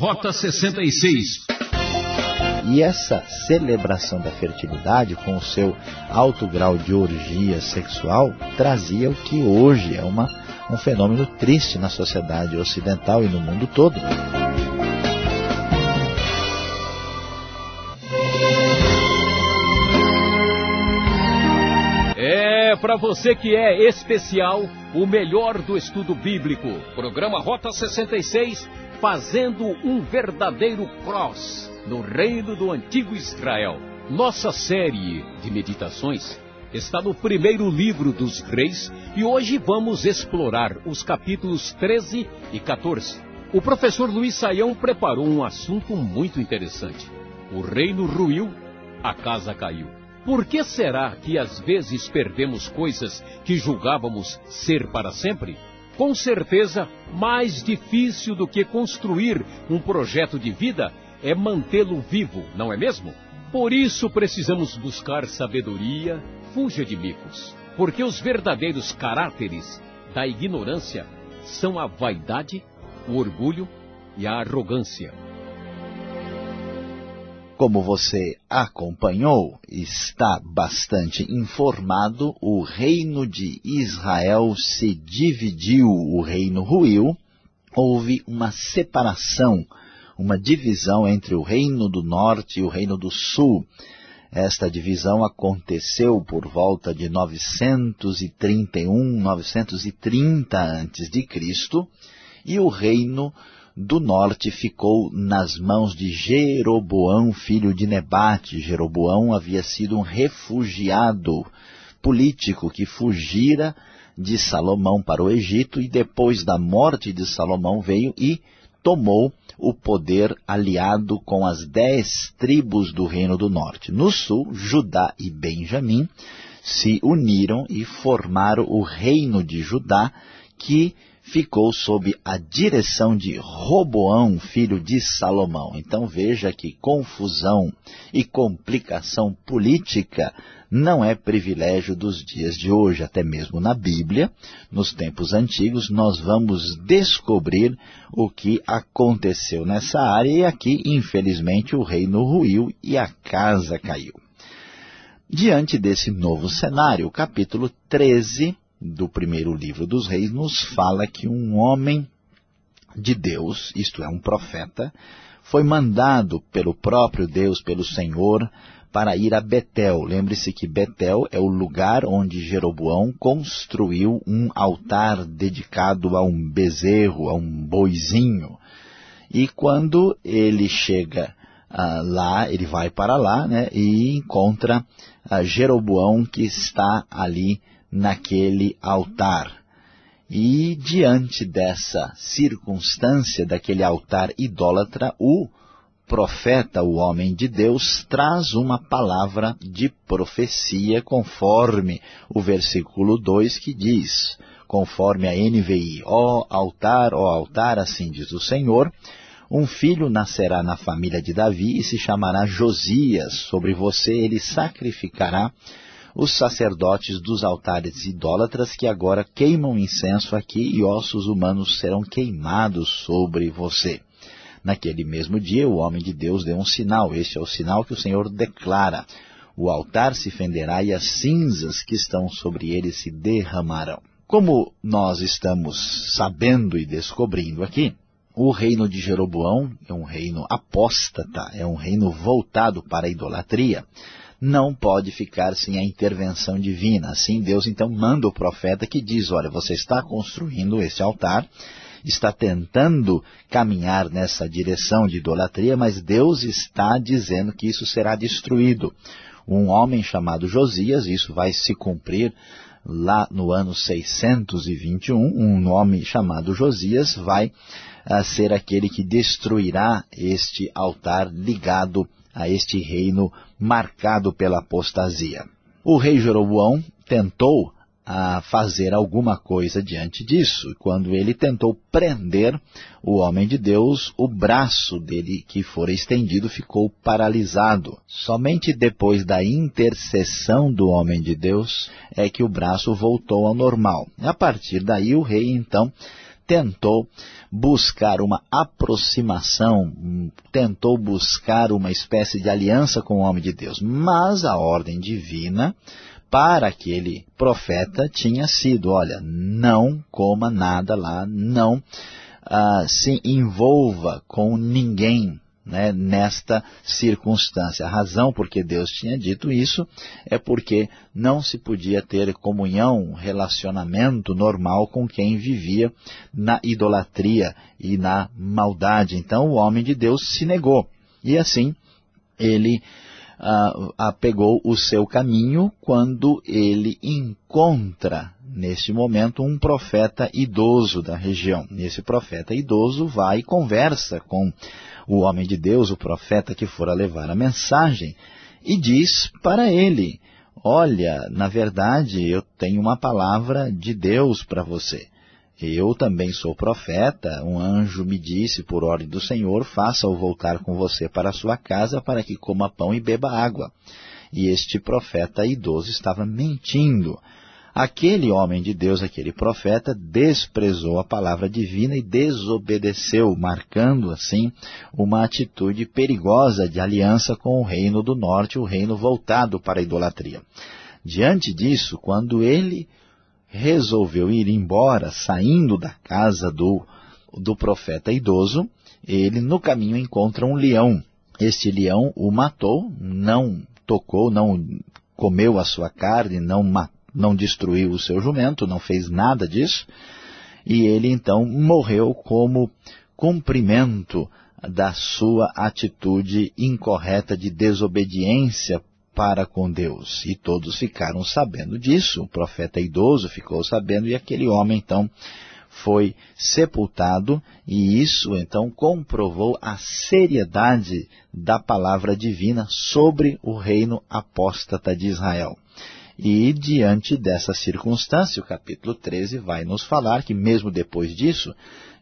Rota 66. E essa celebração da fertilidade, com o seu alto grau de orgia sexual, trazia o que hoje é uma, um fenômeno triste na sociedade ocidental e no mundo todo. É para você que é especial, o melhor do estudo bíblico. Programa Rota 66, fazendo um verdadeiro cross no reino do antigo Israel. Nossa série de meditações está no primeiro livro dos reis e hoje vamos explorar os capítulos 13 e 14. O professor Luiz Saião preparou um assunto muito interessante. O reino ruiu, a casa caiu. Por que será que às vezes perdemos coisas que julgávamos ser para sempre? Com certeza, mais difícil do que construir um projeto de vida é mantê-lo vivo, não é mesmo? Por isso precisamos buscar sabedoria, fuja de micos, porque os verdadeiros caráteres da ignorância são a vaidade, o orgulho e a arrogância. Como você acompanhou, está bastante informado, o reino de Israel se dividiu, o reino ruiu, houve uma separação uma divisão entre o reino do norte e o reino do sul. Esta divisão aconteceu por volta de 931, 930 a.C., e o reino do norte ficou nas mãos de Jeroboão, filho de Nebate. Jeroboão havia sido um refugiado político que fugira de Salomão para o Egito e depois da morte de Salomão veio e tomou o poder aliado com as dez tribos do Reino do Norte. No sul, Judá e Benjamim se uniram e formaram o Reino de Judá, que ficou sob a direção de Roboão, filho de Salomão. Então veja que confusão e complicação política não é privilégio dos dias de hoje, até mesmo na Bíblia, nos tempos antigos, nós vamos descobrir o que aconteceu nessa área e aqui, infelizmente, o reino ruiu e a casa caiu. Diante desse novo cenário, o capítulo 13 do primeiro livro dos reis nos fala que um homem de Deus, isto é, um profeta, foi mandado pelo próprio Deus, pelo Senhor, para ir a Betel. Lembre-se que Betel é o lugar onde Jeroboão construiu um altar dedicado a um bezerro, a um boizinho. E quando ele chega ah, lá, ele vai para lá né, e encontra ah, Jeroboão que está ali naquele altar. E diante dessa circunstância, daquele altar idólatra, o profeta, o homem de Deus, traz uma palavra de profecia conforme o versículo 2 que diz, conforme a NVI, ó altar, ó altar, assim diz o Senhor, um filho nascerá na família de Davi e se chamará Josias, sobre você ele sacrificará os sacerdotes dos altares idólatras que agora queimam incenso aqui e ossos humanos serão queimados sobre você. Naquele mesmo dia, o homem de Deus deu um sinal. Este é o sinal que o Senhor declara. O altar se fenderá e as cinzas que estão sobre ele se derramarão. Como nós estamos sabendo e descobrindo aqui, o reino de Jeroboão é um reino apóstata, é um reino voltado para a idolatria não pode ficar sem a intervenção divina. Assim, Deus então manda o profeta que diz, olha, você está construindo esse altar, está tentando caminhar nessa direção de idolatria, mas Deus está dizendo que isso será destruído. Um homem chamado Josias, isso vai se cumprir lá no ano 621, um homem chamado Josias vai uh, ser aquele que destruirá este altar ligado a este reino marcado pela apostasia. O rei Jeroboão tentou a fazer alguma coisa diante disso. Quando ele tentou prender o homem de Deus, o braço dele que fora estendido ficou paralisado. Somente depois da intercessão do homem de Deus é que o braço voltou ao normal. A partir daí o rei então tentou buscar uma aproximação, tentou buscar uma espécie de aliança com o homem de Deus. Mas a ordem divina para aquele profeta tinha sido, olha, não coma nada lá, não ah, se envolva com ninguém né, nesta circunstância. A razão por que Deus tinha dito isso é porque não se podia ter comunhão, relacionamento normal com quem vivia na idolatria e na maldade. Então o homem de Deus se negou. E assim ele ah, pegou o seu caminho quando ele encontra, neste momento, um profeta idoso da região. Esse profeta idoso vai e conversa com o homem de Deus, o profeta que fora levar a mensagem, e diz para ele, olha, na verdade eu tenho uma palavra de Deus para você. Eu também sou profeta, um anjo me disse por ordem do Senhor, faça-o voltar com você para sua casa para que coma pão e beba água. E este profeta idoso estava mentindo. Aquele homem de Deus, aquele profeta, desprezou a palavra divina e desobedeceu, marcando assim uma atitude perigosa de aliança com o reino do norte, o reino voltado para a idolatria. Diante disso, quando ele resolveu ir embora, saindo da casa do, do profeta idoso, ele no caminho encontra um leão. Este leão o matou, não tocou, não comeu a sua carne, não, não destruiu o seu jumento, não fez nada disso, e ele então morreu como cumprimento da sua atitude incorreta de desobediência para com Deus. E todos ficaram sabendo disso, o profeta idoso ficou sabendo, e aquele homem então foi sepultado, e isso então comprovou a seriedade da palavra divina sobre o reino apóstata de Israel. E diante dessa circunstância, o capítulo 13 vai nos falar que mesmo depois disso,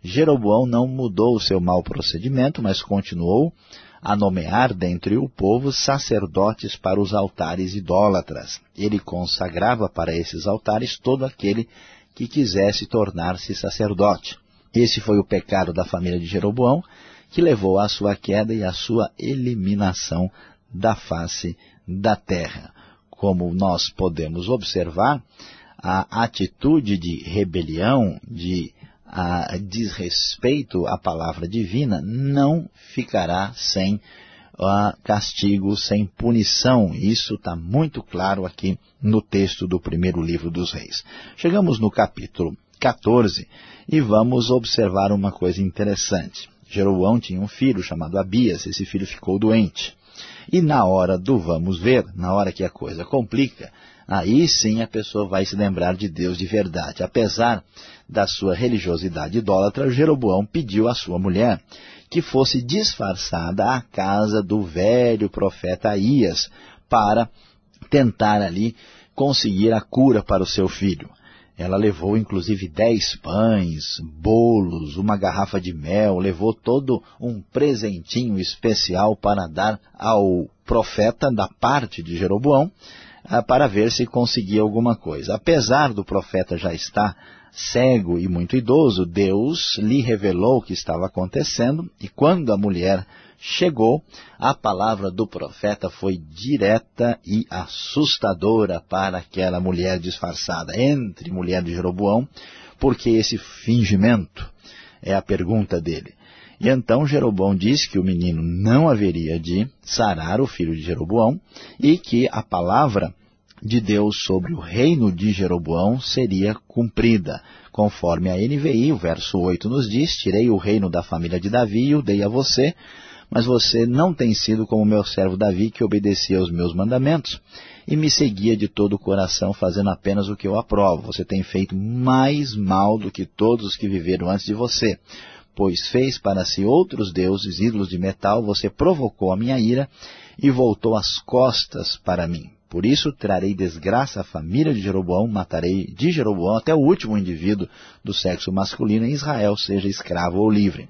Jeroboão não mudou o seu mau procedimento, mas continuou a nomear dentre o povo sacerdotes para os altares idólatras. Ele consagrava para esses altares todo aquele que quisesse tornar-se sacerdote. Esse foi o pecado da família de Jeroboão, que levou à sua queda e à sua eliminação da face da terra. Como nós podemos observar, a atitude de rebelião, de a desrespeito à palavra divina não ficará sem castigo, sem punição. Isso está muito claro aqui no texto do primeiro livro dos reis. Chegamos no capítulo 14 e vamos observar uma coisa interessante. Jeroboão tinha um filho chamado Abias, esse filho ficou doente. E na hora do vamos ver, na hora que a coisa complica, aí sim a pessoa vai se lembrar de Deus de verdade. Apesar da sua religiosidade idólatra, Jeroboão pediu à sua mulher que fosse disfarçada à casa do velho profeta Aías para tentar ali conseguir a cura para o seu filho. Ela levou inclusive dez pães, bolos, uma garrafa de mel, levou todo um presentinho especial para dar ao profeta da parte de Jeroboão, para ver se conseguia alguma coisa. Apesar do profeta já estar cego e muito idoso, Deus lhe revelou o que estava acontecendo e quando a mulher chegou, a palavra do profeta foi direta e assustadora para aquela mulher disfarçada, entre mulher de Jeroboão, porque esse fingimento é a pergunta dele. E então Jeroboão disse que o menino não haveria de sarar o filho de Jeroboão e que a palavra de Deus sobre o reino de Jeroboão seria cumprida. Conforme a NVI, o verso 8 nos diz, Tirei o reino da família de Davi e o dei a você, mas você não tem sido como meu servo Davi, que obedecia aos meus mandamentos e me seguia de todo o coração, fazendo apenas o que eu aprovo. Você tem feito mais mal do que todos os que viveram antes de você pois fez para si outros deuses, ídolos de metal, você provocou a minha ira e voltou as costas para mim. Por isso trarei desgraça à família de Jeroboão, matarei de Jeroboão até o último indivíduo do sexo masculino em Israel, seja escravo ou livre.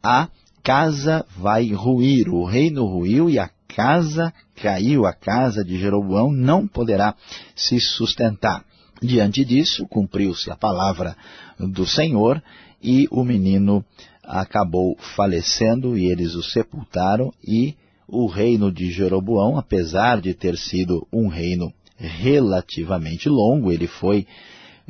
A casa vai ruir, o reino ruiu e a casa caiu, a casa de Jeroboão não poderá se sustentar. Diante disso, cumpriu-se a palavra do Senhor e o menino acabou falecendo e eles o sepultaram e o reino de Jeroboão, apesar de ter sido um reino relativamente longo, ele foi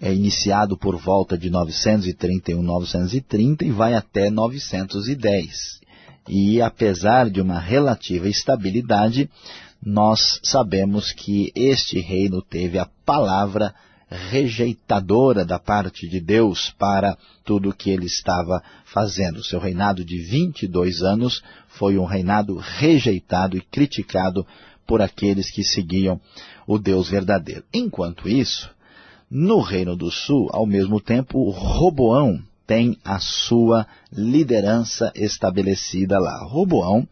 é, iniciado por volta de 931, 930 e vai até 910. E apesar de uma relativa estabilidade, nós sabemos que este reino teve a palavra rejeitadora da parte de Deus para tudo o que ele estava fazendo. Seu reinado de 22 anos foi um reinado rejeitado e criticado por aqueles que seguiam o Deus verdadeiro. Enquanto isso, no Reino do Sul, ao mesmo tempo, Roboão tem a sua liderança estabelecida lá. Roboão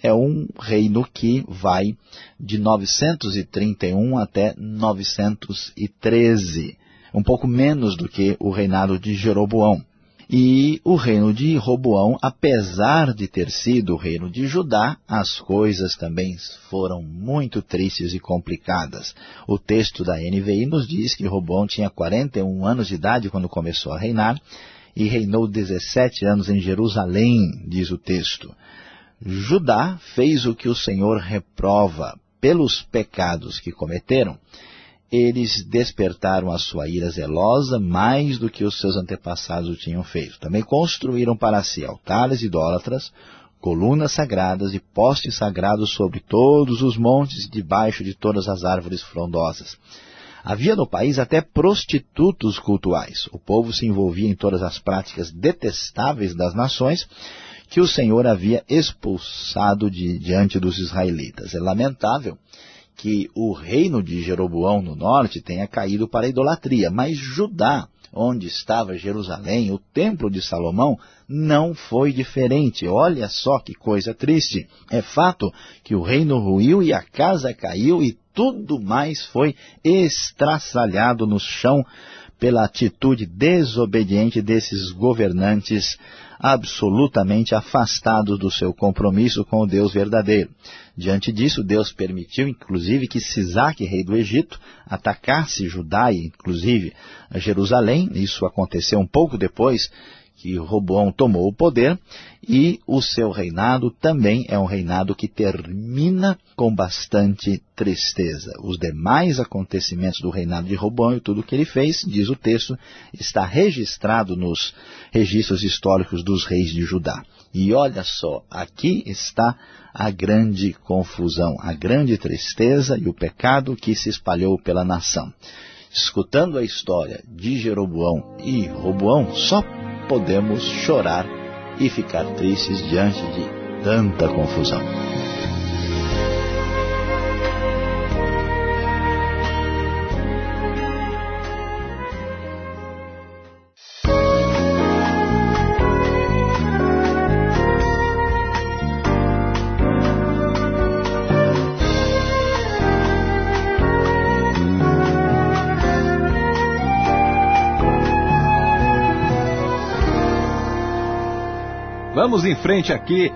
é um reino que vai de 931 até 913, um pouco menos do que o reinado de Jeroboão. E o reino de Roboão, apesar de ter sido o reino de Judá, as coisas também foram muito tristes e complicadas. O texto da NVI nos diz que Roboão tinha 41 anos de idade quando começou a reinar e reinou 17 anos em Jerusalém, diz o texto. Judá fez o que o Senhor reprova pelos pecados que cometeram. Eles despertaram a sua ira zelosa mais do que os seus antepassados o tinham feito. Também construíram para si altares idólatras, colunas sagradas e postes sagrados sobre todos os montes e debaixo de todas as árvores frondosas. Havia no país até prostitutos cultuais. O povo se envolvia em todas as práticas detestáveis das nações que o Senhor havia expulsado de, diante dos israelitas. É lamentável que o reino de Jeroboão no norte tenha caído para a idolatria, mas Judá, onde estava Jerusalém, o templo de Salomão, não foi diferente. Olha só que coisa triste. É fato que o reino ruiu e a casa caiu e tudo mais foi estraçalhado no chão pela atitude desobediente desses governantes absolutamente afastados do seu compromisso com o Deus verdadeiro. Diante disso, Deus permitiu, inclusive, que Sisaque, rei do Egito, atacasse Judá e, inclusive, Jerusalém. Isso aconteceu um pouco depois que Roboão tomou o poder, e o seu reinado também é um reinado que termina com bastante tristeza. Os demais acontecimentos do reinado de Roboão e tudo o que ele fez, diz o texto, está registrado nos registros históricos dos reis de Judá. E olha só, aqui está a grande confusão, a grande tristeza e o pecado que se espalhou pela nação. Escutando a história de Jeroboão e Roboão, só podemos chorar e ficar tristes diante de tanta confusão. Vamos em frente aqui.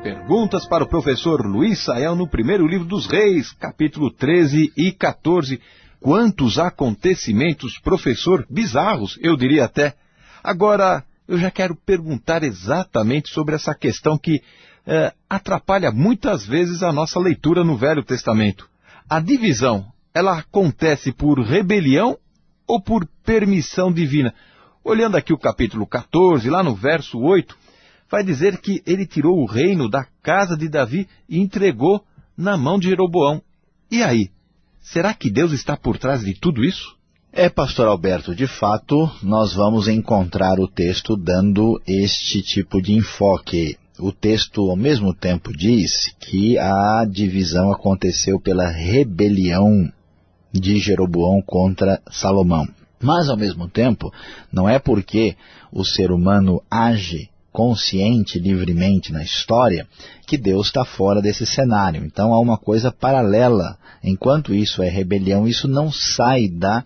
Perguntas para o professor Luiz Saião no primeiro livro dos Reis, capítulo 13 e 14. Quantos acontecimentos, professor, bizarros, eu diria até. Agora, eu já quero perguntar exatamente sobre essa questão que é, atrapalha muitas vezes a nossa leitura no Velho Testamento. A divisão, ela acontece por rebelião ou por permissão divina? Olhando aqui o capítulo 14, lá no verso 8, vai dizer que ele tirou o reino da casa de Davi e entregou na mão de Jeroboão. E aí? Será que Deus está por trás de tudo isso? É, pastor Alberto, de fato, nós vamos encontrar o texto dando este tipo de enfoque. O texto, ao mesmo tempo, diz que a divisão aconteceu pela rebelião de Jeroboão contra Salomão. Mas, ao mesmo tempo, não é porque o ser humano age consciente, livremente na história, que Deus está fora desse cenário. Então há uma coisa paralela. Enquanto isso é rebelião, isso não sai da,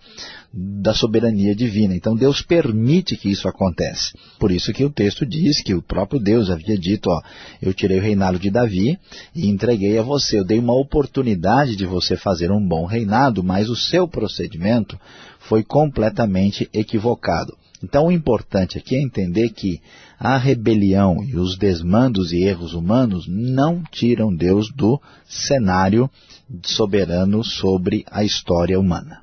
da soberania divina. Então Deus permite que isso aconteça. Por isso que o texto diz que o próprio Deus havia dito, ó, eu tirei o reinado de Davi e entreguei a você. Eu dei uma oportunidade de você fazer um bom reinado, mas o seu procedimento foi completamente equivocado. Então o importante aqui é entender que a rebelião e os desmandos e erros humanos não tiram Deus do cenário soberano sobre a história humana.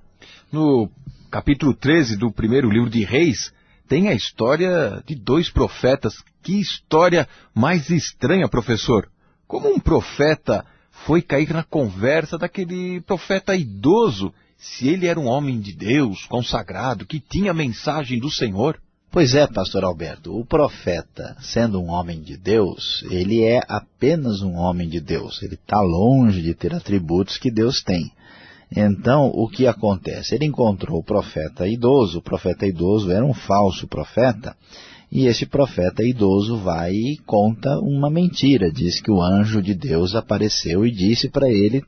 No capítulo 13 do primeiro livro de Reis, tem a história de dois profetas. Que história mais estranha, professor. Como um profeta foi cair na conversa daquele profeta idoso, se ele era um homem de Deus, consagrado, que tinha a mensagem do Senhor? Pois é, pastor Alberto, o profeta, sendo um homem de Deus, ele é apenas um homem de Deus. Ele está longe de ter atributos que Deus tem. Então, o que acontece? Ele encontrou o profeta idoso, o profeta idoso era um falso profeta, e esse profeta idoso vai e conta uma mentira, diz que o anjo de Deus apareceu e disse para ele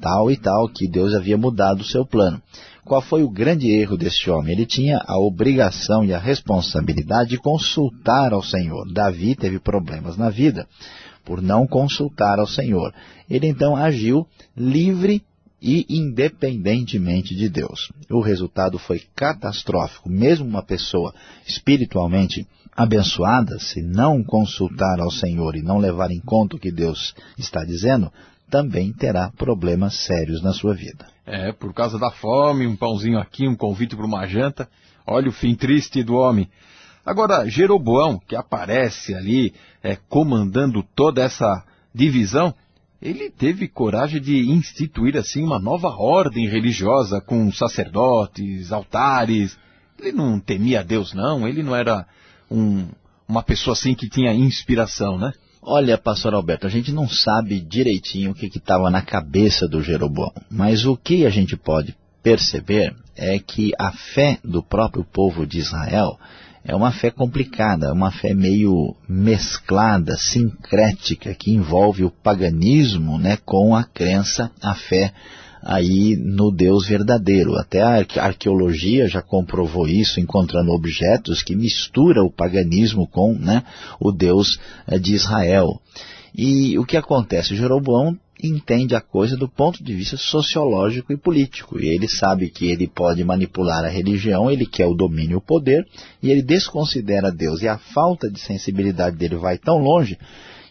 tal e tal, que Deus havia mudado o seu plano. Qual foi o grande erro deste homem? Ele tinha a obrigação e a responsabilidade de consultar ao Senhor. Davi teve problemas na vida por não consultar ao Senhor. Ele então agiu livre e independentemente de Deus. O resultado foi catastrófico. Mesmo uma pessoa espiritualmente abençoada, se não consultar ao Senhor e não levar em conta o que Deus está dizendo, também terá problemas sérios na sua vida. É, por causa da fome, um pãozinho aqui, um convite para uma janta. Olha o fim triste do homem. Agora, Jeroboão, que aparece ali é, comandando toda essa divisão, ele teve coragem de instituir assim uma nova ordem religiosa com sacerdotes, altares. Ele não temia Deus, não. Ele não era um, uma pessoa assim que tinha inspiração, né? Olha, pastor Alberto, a gente não sabe direitinho o que estava na cabeça do Jeroboão, mas o que a gente pode perceber é que a fé do próprio povo de Israel é uma fé complicada, uma fé meio mesclada, sincrética, que envolve o paganismo né, com a crença, a fé aí no Deus verdadeiro. Até a arqueologia já comprovou isso, encontrando objetos que mistura o paganismo com né, o Deus eh, de Israel. E o que acontece? Jeroboão entende a coisa do ponto de vista sociológico e político. E ele sabe que ele pode manipular a religião, ele quer o domínio e o poder, e ele desconsidera Deus. E a falta de sensibilidade dele vai tão longe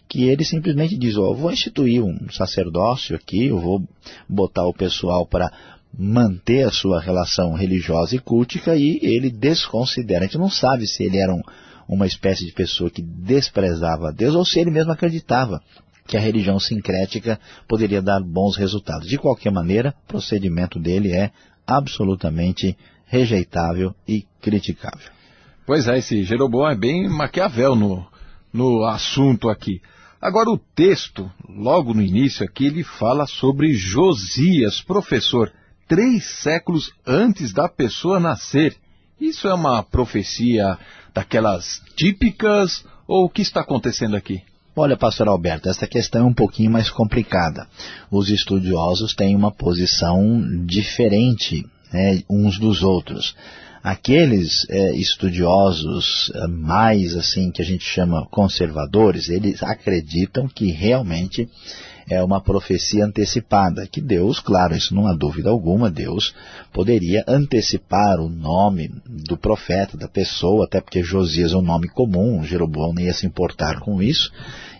que ele simplesmente diz, vou instituir um sacerdócio aqui, eu vou botar o pessoal para manter a sua relação religiosa e cultica e ele desconsidera. A gente não sabe se ele era um, uma espécie de pessoa que desprezava Deus ou se ele mesmo acreditava que a religião sincrética poderia dar bons resultados. De qualquer maneira, o procedimento dele é absolutamente rejeitável e criticável. Pois é, esse Jeroboão é bem Maquiavel no, no assunto aqui. Agora o texto, logo no início aqui, ele fala sobre Josias, professor, três séculos antes da pessoa nascer. Isso é uma profecia daquelas típicas ou o que está acontecendo aqui? Olha, pastor Alberto, essa questão é um pouquinho mais complicada. Os estudiosos têm uma posição diferente né, uns dos outros. Aqueles é, estudiosos é, mais assim que a gente chama conservadores, eles acreditam que realmente é uma profecia antecipada, que Deus, claro, isso não há dúvida alguma, Deus poderia antecipar o nome do profeta, da pessoa, até porque Josias é um nome comum, Jeroboão nem ia se importar com isso,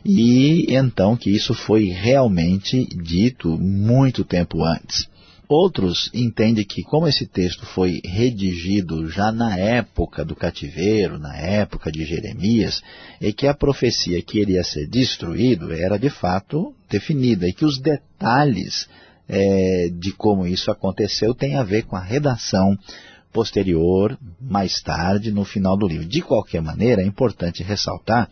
e então que isso foi realmente dito muito tempo antes. Outros entendem que, como esse texto foi redigido já na época do cativeiro, na época de Jeremias, e que a profecia que iria ser destruído era de fato definida, e que os detalhes é, de como isso aconteceu têm a ver com a redação posterior, mais tarde, no final do livro. De qualquer maneira, é importante ressaltar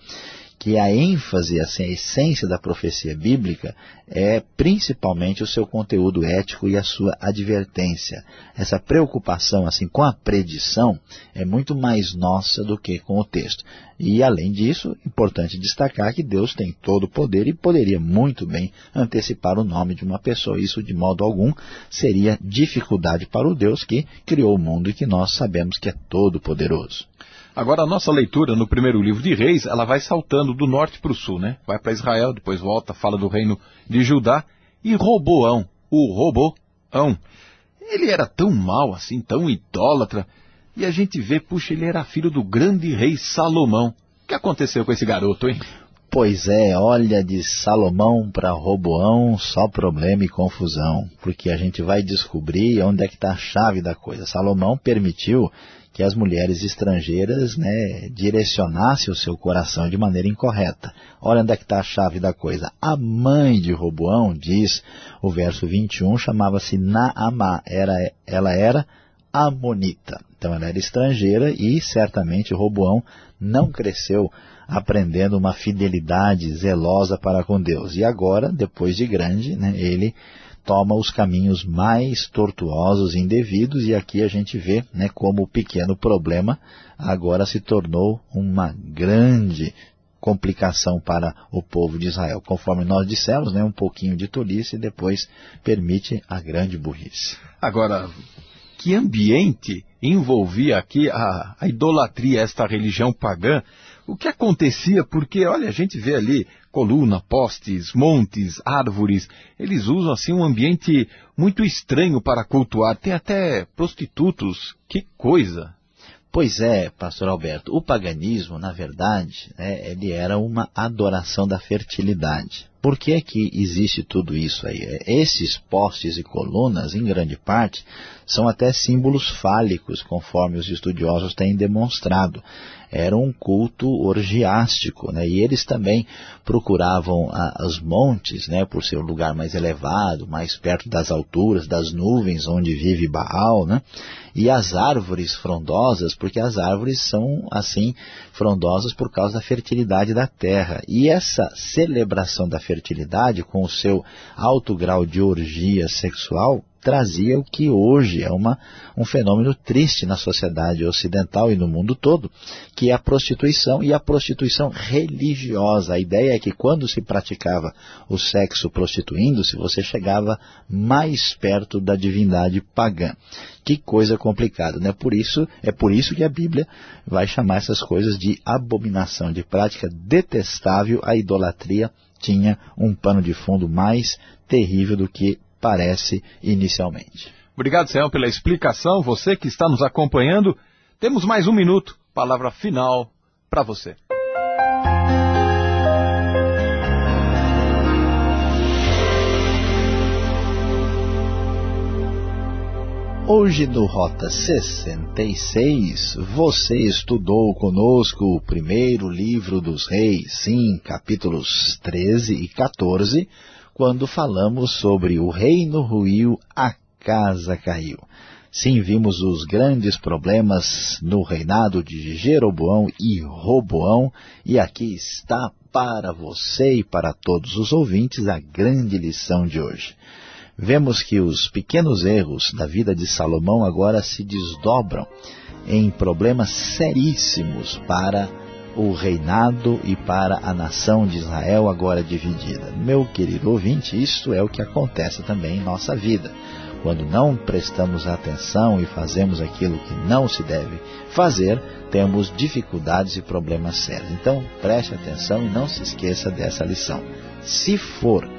que a ênfase, assim, a essência da profecia bíblica é principalmente o seu conteúdo ético e a sua advertência. Essa preocupação assim com a predição é muito mais nossa do que com o texto. E além disso, importante destacar que Deus tem todo o poder e poderia muito bem antecipar o nome de uma pessoa. Isso de modo algum seria dificuldade para o Deus que criou o mundo e que nós sabemos que é todo poderoso. Agora, a nossa leitura no primeiro livro de Reis, ela vai saltando do norte para o sul, né? Vai para Israel, depois volta, fala do reino de Judá. E Roboão, o Roboão, ele era tão mal assim, tão idólatra, e a gente vê, puxa, ele era filho do grande rei Salomão. O que aconteceu com esse garoto, hein? Pois é, olha de Salomão para Roboão, só problema e confusão, porque a gente vai descobrir onde é que está a chave da coisa. Salomão permitiu que as mulheres estrangeiras né, direcionassem o seu coração de maneira incorreta. Olha onde é que está a chave da coisa. A mãe de Roboão, diz o verso 21, chamava-se Naamá, era, ela era amonita. Então ela era estrangeira e certamente Roboão não cresceu aprendendo uma fidelidade zelosa para com Deus. E agora, depois de grande, né, ele toma os caminhos mais tortuosos e indevidos, e aqui a gente vê né, como o pequeno problema agora se tornou uma grande complicação para o povo de Israel. Conforme nós dissemos, né, um pouquinho de tolice e depois permite a grande burrice. Agora, que ambiente envolvia aqui a, a idolatria, esta religião pagã, o que acontecia, porque, olha, a gente vê ali coluna, postes, montes, árvores, eles usam assim um ambiente muito estranho para cultuar, tem até prostitutos, que coisa! Pois é, pastor Alberto, o paganismo, na verdade, né, ele era uma adoração da fertilidade. Por que, que existe tudo isso aí? Esses postes e colunas, em grande parte, são até símbolos fálicos, conforme os estudiosos têm demonstrado. Era um culto orgiástico, né? e eles também procuravam os montes, né, por ser um lugar mais elevado, mais perto das alturas, das nuvens onde vive Baal, né? e as árvores frondosas, porque as árvores são, assim, frondosas por causa da fertilidade da terra. E essa celebração da fertilidade, com o seu alto grau de orgia sexual, trazia o que hoje é uma, um fenômeno triste na sociedade ocidental e no mundo todo, que é a prostituição e a prostituição religiosa. A ideia é que quando se praticava o sexo prostituindo-se, você chegava mais perto da divindade pagã. Que coisa complicada, né? Por isso, é por isso que a Bíblia vai chamar essas coisas de abominação, de prática detestável. A idolatria tinha um pano de fundo mais terrível do que parece inicialmente. Obrigado, Senhor, pela explicação. Você que está nos acompanhando, temos mais um minuto. Palavra final para você. Hoje no Rota 66, você estudou conosco o primeiro livro dos reis, sim, capítulos 13 e 14, quando falamos sobre o reino ruiu, a casa caiu. Sim, vimos os grandes problemas no reinado de Jeroboão e Roboão, e aqui está para você e para todos os ouvintes a grande lição de hoje. Vemos que os pequenos erros da vida de Salomão agora se desdobram em problemas seríssimos para o reinado e para a nação de Israel agora dividida. Meu querido ouvinte, isso é o que acontece também em nossa vida. Quando não prestamos atenção e fazemos aquilo que não se deve fazer, temos dificuldades e problemas sérios. Então, preste atenção e não se esqueça dessa lição. Se for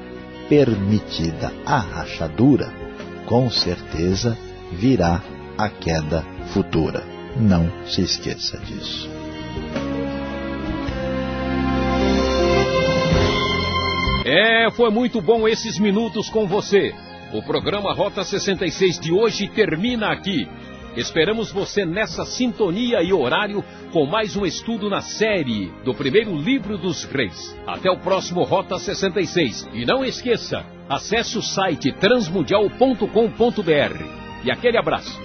permitida a rachadura, com certeza virá a queda futura. Não se esqueça disso. É, foi muito bom esses minutos com você. O programa Rota 66 de hoje termina aqui. Esperamos você nessa sintonia e horário com mais um estudo na série do primeiro livro dos reis. Até o próximo Rota 66. E não esqueça, acesse o site transmundial.com.br. E aquele abraço.